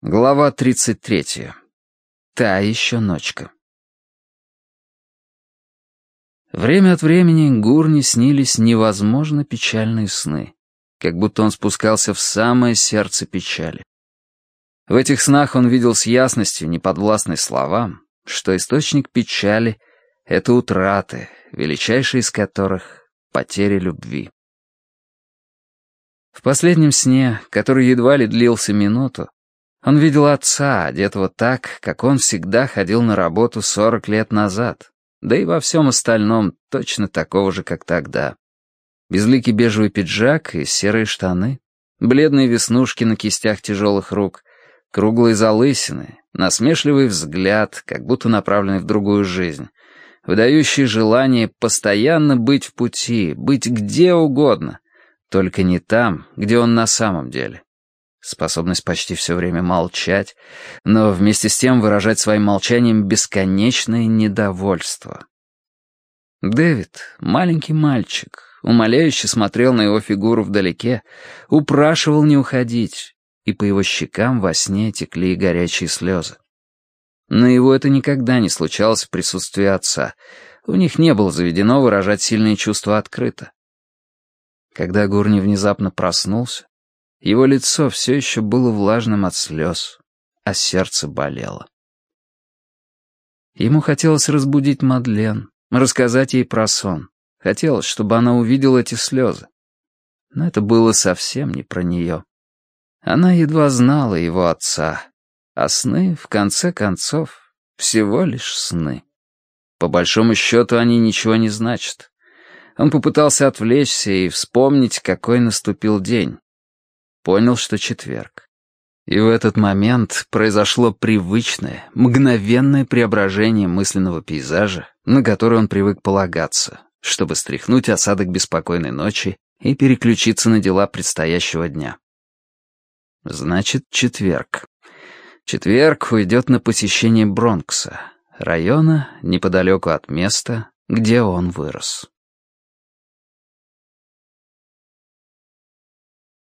Глава 33. Та еще ночка. Время от времени Гурни снились невозможно печальные сны, как будто он спускался в самое сердце печали. В этих снах он видел с ясностью, неподвластной словам, что источник печали — это утраты, величайшие из которых — потери любви. В последнем сне, который едва ли длился минуту, он видел отца, одетого так, как он всегда ходил на работу сорок лет назад, да и во всем остальном точно такого же, как тогда. Безликий бежевый пиджак и серые штаны, бледные веснушки на кистях тяжелых рук, круглые залысины, насмешливый взгляд, как будто направленный в другую жизнь, выдающий желание постоянно быть в пути, быть где угодно, только не там, где он на самом деле способность почти все время молчать, но вместе с тем выражать своим молчанием бесконечное недовольство. Дэвид, маленький мальчик, умоляюще смотрел на его фигуру вдалеке, упрашивал не уходить, и по его щекам во сне текли горячие слезы. Но его это никогда не случалось в присутствии отца. У них не было заведено выражать сильные чувства открыто. Когда Гурни внезапно проснулся, его лицо все еще было влажным от слез, а сердце болело. Ему хотелось разбудить Мадлен, рассказать ей про сон. Хотелось, чтобы она увидела эти слезы. Но это было совсем не про нее. Она едва знала его отца, а сны, в конце концов, всего лишь сны. По большому счету они ничего не значат. Он попытался отвлечься и вспомнить, какой наступил день понял, что четверг. И в этот момент произошло привычное, мгновенное преображение мысленного пейзажа, на который он привык полагаться, чтобы стряхнуть осадок беспокойной ночи и переключиться на дела предстоящего дня. Значит, четверг. Четверг уйдет на посещение Бронкса, района неподалеку от места, где он вырос.